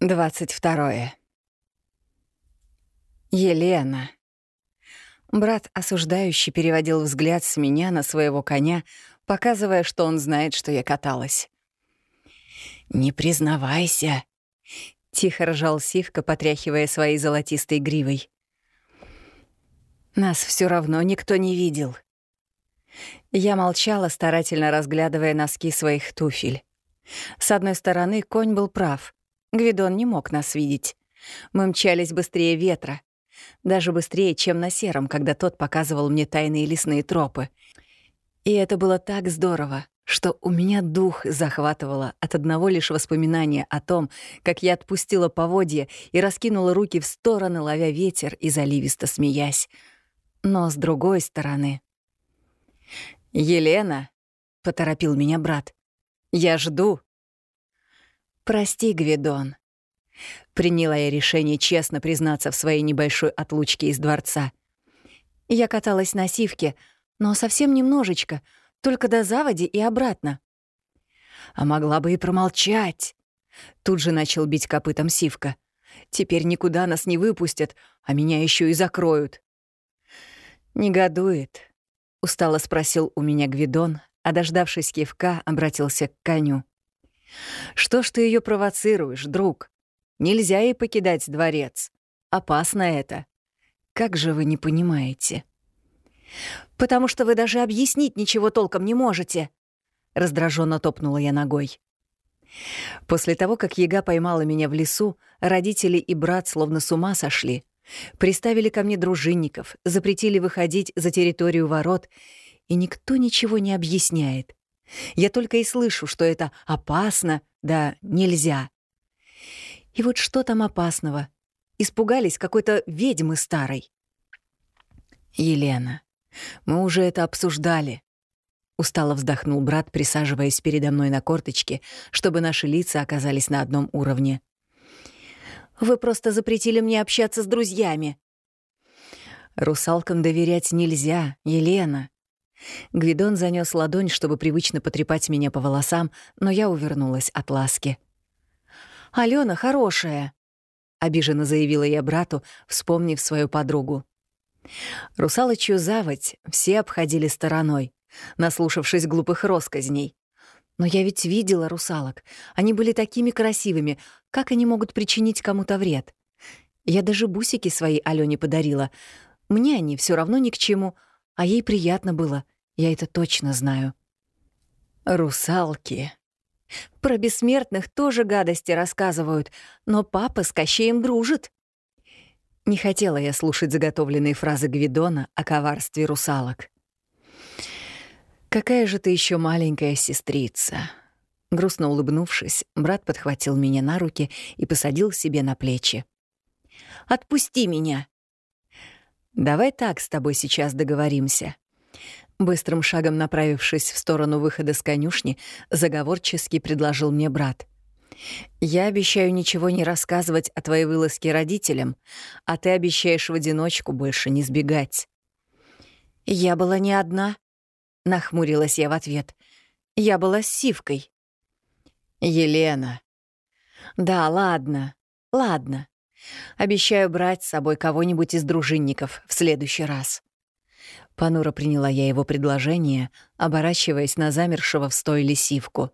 22. Елена. Брат осуждающий переводил взгляд с меня на своего коня, показывая, что он знает, что я каталась. «Не признавайся», — тихо ржал Сивка, потряхивая своей золотистой гривой. «Нас все равно никто не видел». Я молчала, старательно разглядывая носки своих туфель. С одной стороны, конь был прав — Гвидон не мог нас видеть. Мы мчались быстрее ветра. Даже быстрее, чем на сером, когда тот показывал мне тайные лесные тропы. И это было так здорово, что у меня дух захватывало от одного лишь воспоминания о том, как я отпустила поводья и раскинула руки в стороны, ловя ветер и заливисто смеясь. Но с другой стороны... «Елена», — поторопил меня брат, — «я жду». «Прости, Гвидон». Приняла я решение честно признаться в своей небольшой отлучке из дворца. Я каталась на сивке, но совсем немножечко, только до заводи и обратно. А могла бы и промолчать. Тут же начал бить копытом сивка. Теперь никуда нас не выпустят, а меня еще и закроют. «Негодует», — устало спросил у меня Гвидон, а, дождавшись кивка, обратился к коню. Что ж ты ее провоцируешь, друг? Нельзя ей покидать дворец. Опасно это. Как же вы не понимаете? Потому что вы даже объяснить ничего толком не можете. Раздраженно топнула я ногой. После того, как Яга поймала меня в лесу, родители и брат словно с ума сошли. Приставили ко мне дружинников, запретили выходить за территорию ворот, и никто ничего не объясняет. Я только и слышу, что это опасно, да нельзя. И вот что там опасного? Испугались какой-то ведьмы старой. Елена, мы уже это обсуждали. Устало вздохнул брат, присаживаясь передо мной на корточке, чтобы наши лица оказались на одном уровне. «Вы просто запретили мне общаться с друзьями». «Русалкам доверять нельзя, Елена», Гвидон занёс ладонь, чтобы привычно потрепать меня по волосам, но я увернулась от ласки. «Алена хорошая», — обиженно заявила я брату, вспомнив свою подругу. Русалочью заводь все обходили стороной, наслушавшись глупых росказней. Но я ведь видела русалок. Они были такими красивыми. Как они могут причинить кому-то вред? Я даже бусики своей Алёне подарила. Мне они все равно ни к чему — а ей приятно было, я это точно знаю. Русалки. Про бессмертных тоже гадости рассказывают, но папа с Кощеем дружит. Не хотела я слушать заготовленные фразы Гвидона о коварстве русалок. «Какая же ты еще маленькая сестрица!» Грустно улыбнувшись, брат подхватил меня на руки и посадил себе на плечи. «Отпусти меня!» Давай так с тобой сейчас договоримся. Быстрым шагом направившись в сторону выхода с конюшни, заговорчески предложил мне брат. «Я обещаю ничего не рассказывать о твоей вылазке родителям, а ты обещаешь в одиночку больше не сбегать». «Я была не одна», — нахмурилась я в ответ. «Я была с Сивкой». «Елена». «Да, ладно, ладно. Обещаю брать с собой кого-нибудь из дружинников в следующий раз. Панура приняла я его предложение, оборачиваясь на замершего в стойле сивку.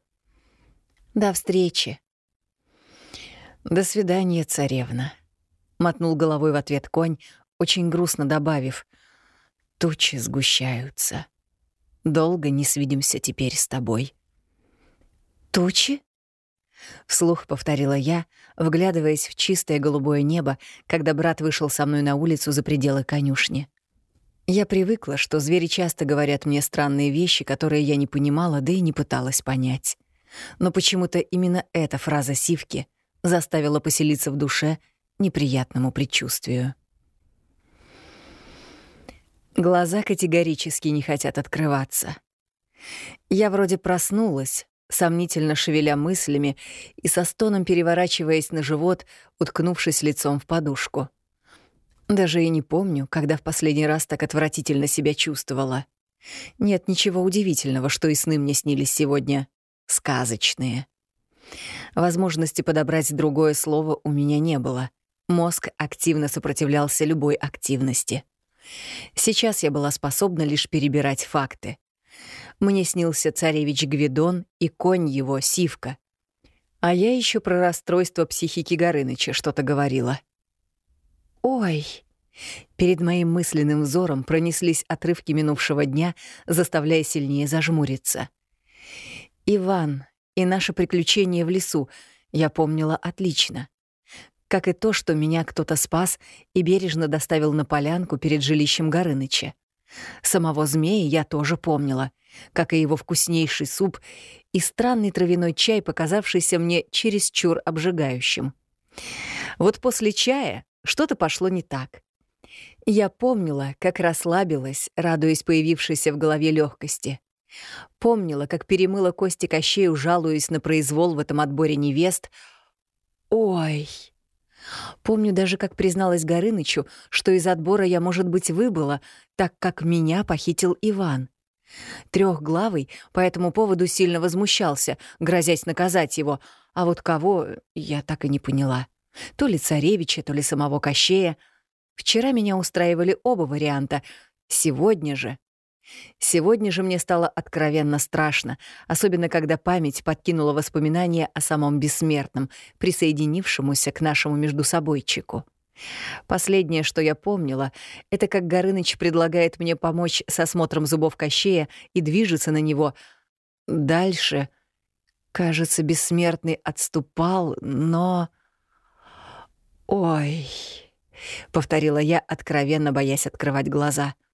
«До встречи». «До свидания, царевна», — мотнул головой в ответ конь, очень грустно добавив. «Тучи сгущаются. Долго не свидимся теперь с тобой». «Тучи?» — вслух повторила я, вглядываясь в чистое голубое небо, когда брат вышел со мной на улицу за пределы конюшни. Я привыкла, что звери часто говорят мне странные вещи, которые я не понимала, да и не пыталась понять. Но почему-то именно эта фраза Сивки заставила поселиться в душе неприятному предчувствию. Глаза категорически не хотят открываться. Я вроде проснулась, сомнительно шевеля мыслями и со стоном переворачиваясь на живот, уткнувшись лицом в подушку. Даже и не помню, когда в последний раз так отвратительно себя чувствовала. Нет ничего удивительного, что и сны мне снились сегодня. Сказочные. Возможности подобрать другое слово у меня не было. Мозг активно сопротивлялся любой активности. Сейчас я была способна лишь перебирать факты. Мне снился царевич Гвидон и конь его, Сивка. А я еще про расстройство психики Горыныча что-то говорила. «Ой!» Перед моим мысленным взором пронеслись отрывки минувшего дня, заставляя сильнее зажмуриться. Иван и наше приключение в лесу я помнила отлично. Как и то, что меня кто-то спас и бережно доставил на полянку перед жилищем Горыныча. Самого змея я тоже помнила, как и его вкуснейший суп и странный травяной чай, показавшийся мне чересчур обжигающим. Вот после чая что-то пошло не так. Я помнила, как расслабилась, радуясь появившейся в голове легкости. Помнила, как перемыла кости Кощею, жалуясь на произвол в этом отборе невест. Ой! Помню даже, как призналась Горынычу, что из отбора я, может быть, выбыла, так как меня похитил Иван. Трехглавый по этому поводу сильно возмущался, грозясь наказать его, а вот кого — я так и не поняла. То ли царевича, то ли самого Кощея. Вчера меня устраивали оба варианта. Сегодня же Сегодня же мне стало откровенно страшно, особенно когда память подкинула воспоминания о самом бессмертном, присоединившемуся к нашему междусобойчику. Последнее, что я помнила, это как Горыныч предлагает мне помочь с осмотром зубов Кощея и движется на него. Дальше, кажется, бессмертный отступал, но... «Ой», — повторила я, откровенно боясь открывать глаза —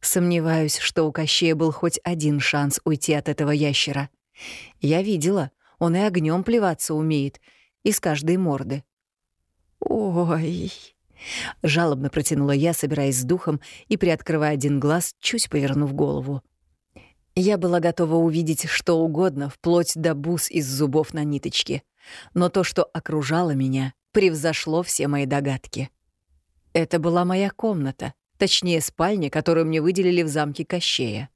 Сомневаюсь, что у Кощея был хоть один шанс уйти от этого ящера. Я видела, он и огнем плеваться умеет, из каждой морды. «Ой!» — жалобно протянула я, собираясь с духом и приоткрывая один глаз, чуть повернув голову. Я была готова увидеть что угодно, вплоть до бус из зубов на ниточке. Но то, что окружало меня, превзошло все мои догадки. Это была моя комната, Точнее, спальня, которую мне выделили в замке Кощея.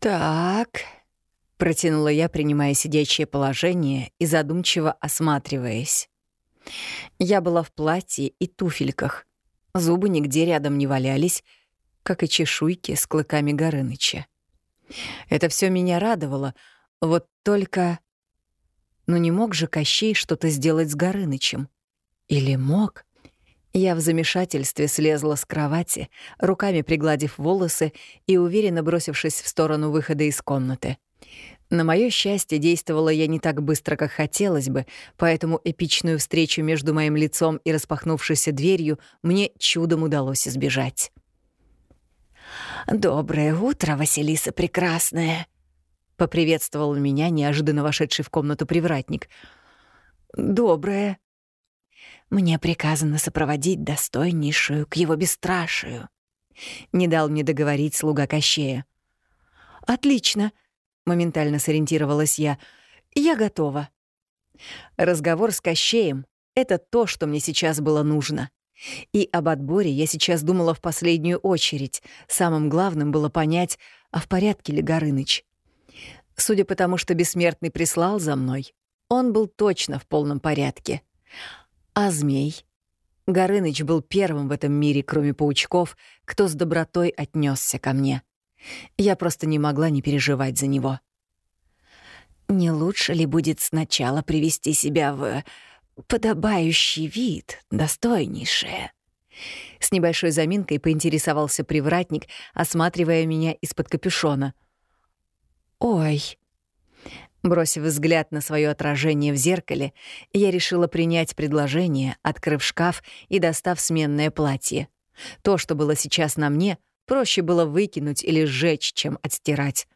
«Так», — протянула я, принимая сидячее положение и задумчиво осматриваясь. Я была в платье и туфельках. Зубы нигде рядом не валялись, как и чешуйки с клыками Горыныча. Это все меня радовало, вот только... Ну не мог же Кощей что-то сделать с Горынычем? Или мог? Я в замешательстве слезла с кровати, руками пригладив волосы и уверенно бросившись в сторону выхода из комнаты. На мое счастье, действовала я не так быстро, как хотелось бы, поэтому эпичную встречу между моим лицом и распахнувшейся дверью мне чудом удалось избежать. «Доброе утро, Василиса Прекрасная!» — поприветствовал меня неожиданно вошедший в комнату привратник. «Доброе», мне приказано сопроводить достойнейшую к его бесстрашию. Не дал мне договорить слуга Кощея. «Отлично», — моментально сориентировалась я. «Я готова». Разговор с Кощеем — это то, что мне сейчас было нужно. И об отборе я сейчас думала в последнюю очередь. Самым главным было понять, а в порядке ли Горыныч. Судя по тому, что Бессмертный прислал за мной, он был точно в полном порядке. А змей? Горыныч был первым в этом мире, кроме паучков, кто с добротой отнесся ко мне. Я просто не могла не переживать за него. Не лучше ли будет сначала привести себя в подобающий вид, достойнейшее? С небольшой заминкой поинтересовался привратник, осматривая меня из-под капюшона. «Ой», Бросив взгляд на свое отражение в зеркале, я решила принять предложение, открыв шкаф и достав сменное платье. То, что было сейчас на мне, проще было выкинуть или сжечь, чем отстирать.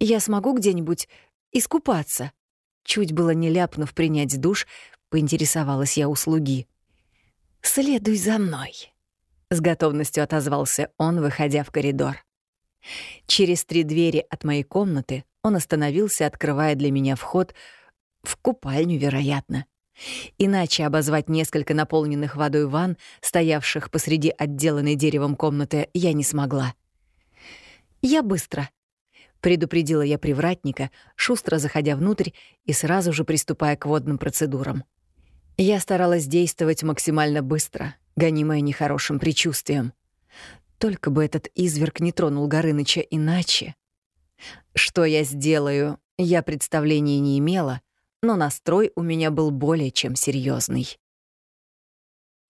«Я смогу где-нибудь искупаться?» Чуть было не ляпнув принять душ, поинтересовалась я у слуги. «Следуй за мной», — с готовностью отозвался он, выходя в коридор. Через три двери от моей комнаты он остановился, открывая для меня вход в купальню, вероятно. Иначе обозвать несколько наполненных водой ванн, стоявших посреди отделанной деревом комнаты, я не смогла. «Я быстро», Предупредила я привратника, шустро заходя внутрь и сразу же приступая к водным процедурам. Я старалась действовать максимально быстро, гонимая нехорошим предчувствием. Только бы этот изверг не тронул Горыныча иначе. Что я сделаю, я представления не имела, но настрой у меня был более чем серьезный.